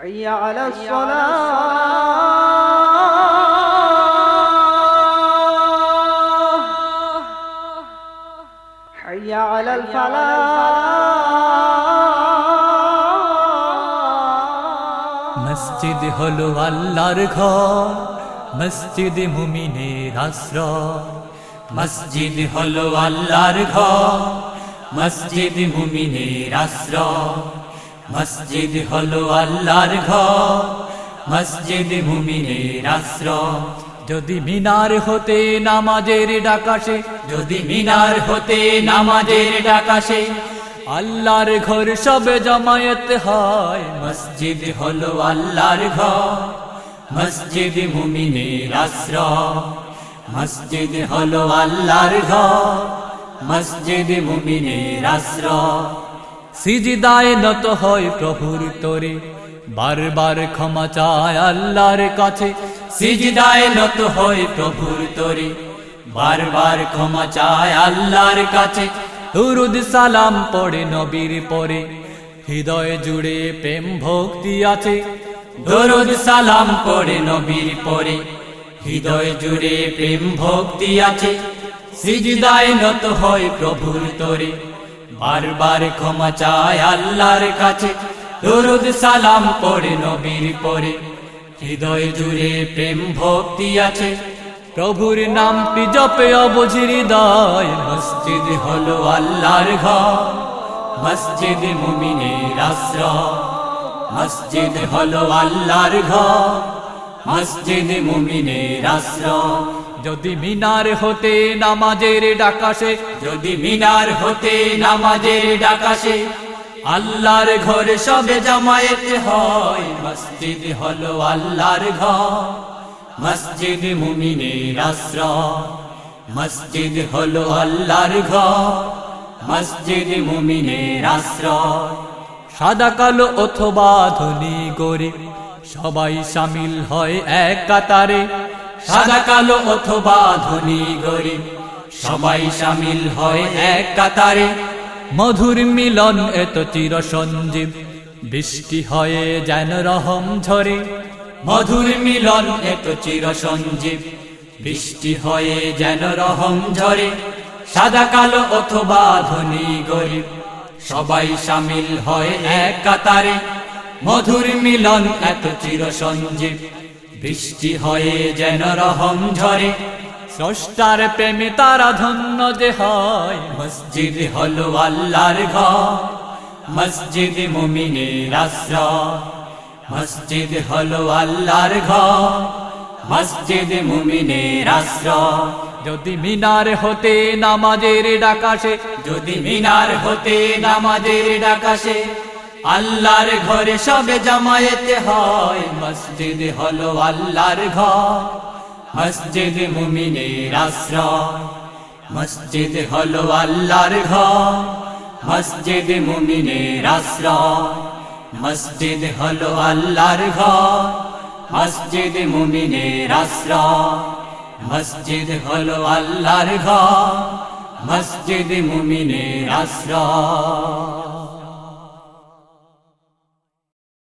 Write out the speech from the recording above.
حي على الصلاة حي على الفلاح মসজিদ হলো আল্লাহর ঘর মসজিদ মুমিনের আশ্রয় মসজিদ হলো আল্লাহর ঘর মসজিদ মুমিনের আশ্রয় মসজিদ হলো আল্লাহর ঘর, মসজিদ মুমিনের আশ্রয়। যদি মিনার হতে নামাজের ডাকাশে যদি মিনার হতে নামাজের ডাকাশে আল্লাহর ঘর সবে জমায়েত হয়। মসজিদ হলো আল্লাহর ঘর, মসজিদ মুমিনের আশ্রয়। মসজিদ হলো আল্লাহর ঘর, মসজিদ মুমিনের আশ্রয়। সিজিদায় নত হয় প্রভুর তরে। বারবার ক্ষমা চায় আল্লাহর কাছে। সিজিদায় নত হয় প্রভুর তরে। বারবার ক্ষমা চায় আল্লাহর কাছে। দুরুদ সালাম পড়ে নবীর পরে। হৃদয় জুড়ে প্রেম ভক্তি আছে। দরুদ সালাম পড়ে নবীর পরে। হৃদয় জুড়ে প্রেম ভক্তি আছে। সিজদায় নত হয় প্রভুর তরে। বারবার ক্ষমা চায় আল্লাহর কাছে। দরুদ সালাম পড়ে নবীর পরে। হৃদয় জুড়ে প্রেম ভক্তি আছে। প্রভুর নামটি জপে অবঝির হৃদয়? মসজিদ হলো আল্লাহর ঘর। মসজিদ মুমিনের আশ্রয়। মসজিদ হলো আল্লাহর ঘর। মসজিদ মুমিনের আশ্রয়। যদি মিনার হতে নামাজের ডাকাশে যদি মিনার হতে নামাজের ডাকাশে আল্লাহর ঘরে সবে জামায়েত হয়, মসজিদ হলো আল্লাহর ঘর, মসজিদ মুমিনের আশ্রয়, মসজিদ হলো আল্লাহর ঘর, মসজিদ মুমিনের আশ্রয়। সাদা কালো অথবা ধনী গরিব, সবাই সামিল হয় এক কাতারে সাদা কালো অথবা ধনী গরিব, সবাই সামিল হয় এক কাতারে। মধুর মিলন এত চির সঞ্জীব, বৃষ্টি হয়ে যেন রহম ঝরে। মধুর মিলন এত চির সঞ্জীব, বৃষ্টি হয়ে যেন রহম ঝরে। সাদা কালো অথবা ধনী গরিব, সবাই সামিল হয় এক কাতারে। মধুর মিলন এত চির সঞ্জীব বৃষ্টি হয়ে যেন রহম ঝরে। স্রষ্টার প্রেমে তারা ধন্য যে হয় মসজিদ হলো আল্লাহর ঘর। মসজিদ মুমিনের আশ্রয়। মসজিদ হলো আল্লাহর ঘর। মসজিদ মুমিনের আশ্রয়। যদি মিনার হতে নামাজের ডাকাশে যদি মিনার হতে নামাজের ডাকাশে আল্লাহর ঘরে সবে জামায়েতে হয়। মসজিদ হলো আল্লাহর ঘর। মসজিদ মুমিনের আশ্রয়। মসজিদ হলো আল্লাহর ঘর। মসজিদ মুমিনের আশ্রয়। মসজিদ হলো আল্লাহর ঘর। মসজিদ মুমিনের আশ্রয়। মসজিদ হলো আল্লাহর ঘর। মসজিদ মুমিনের আশ্রয়।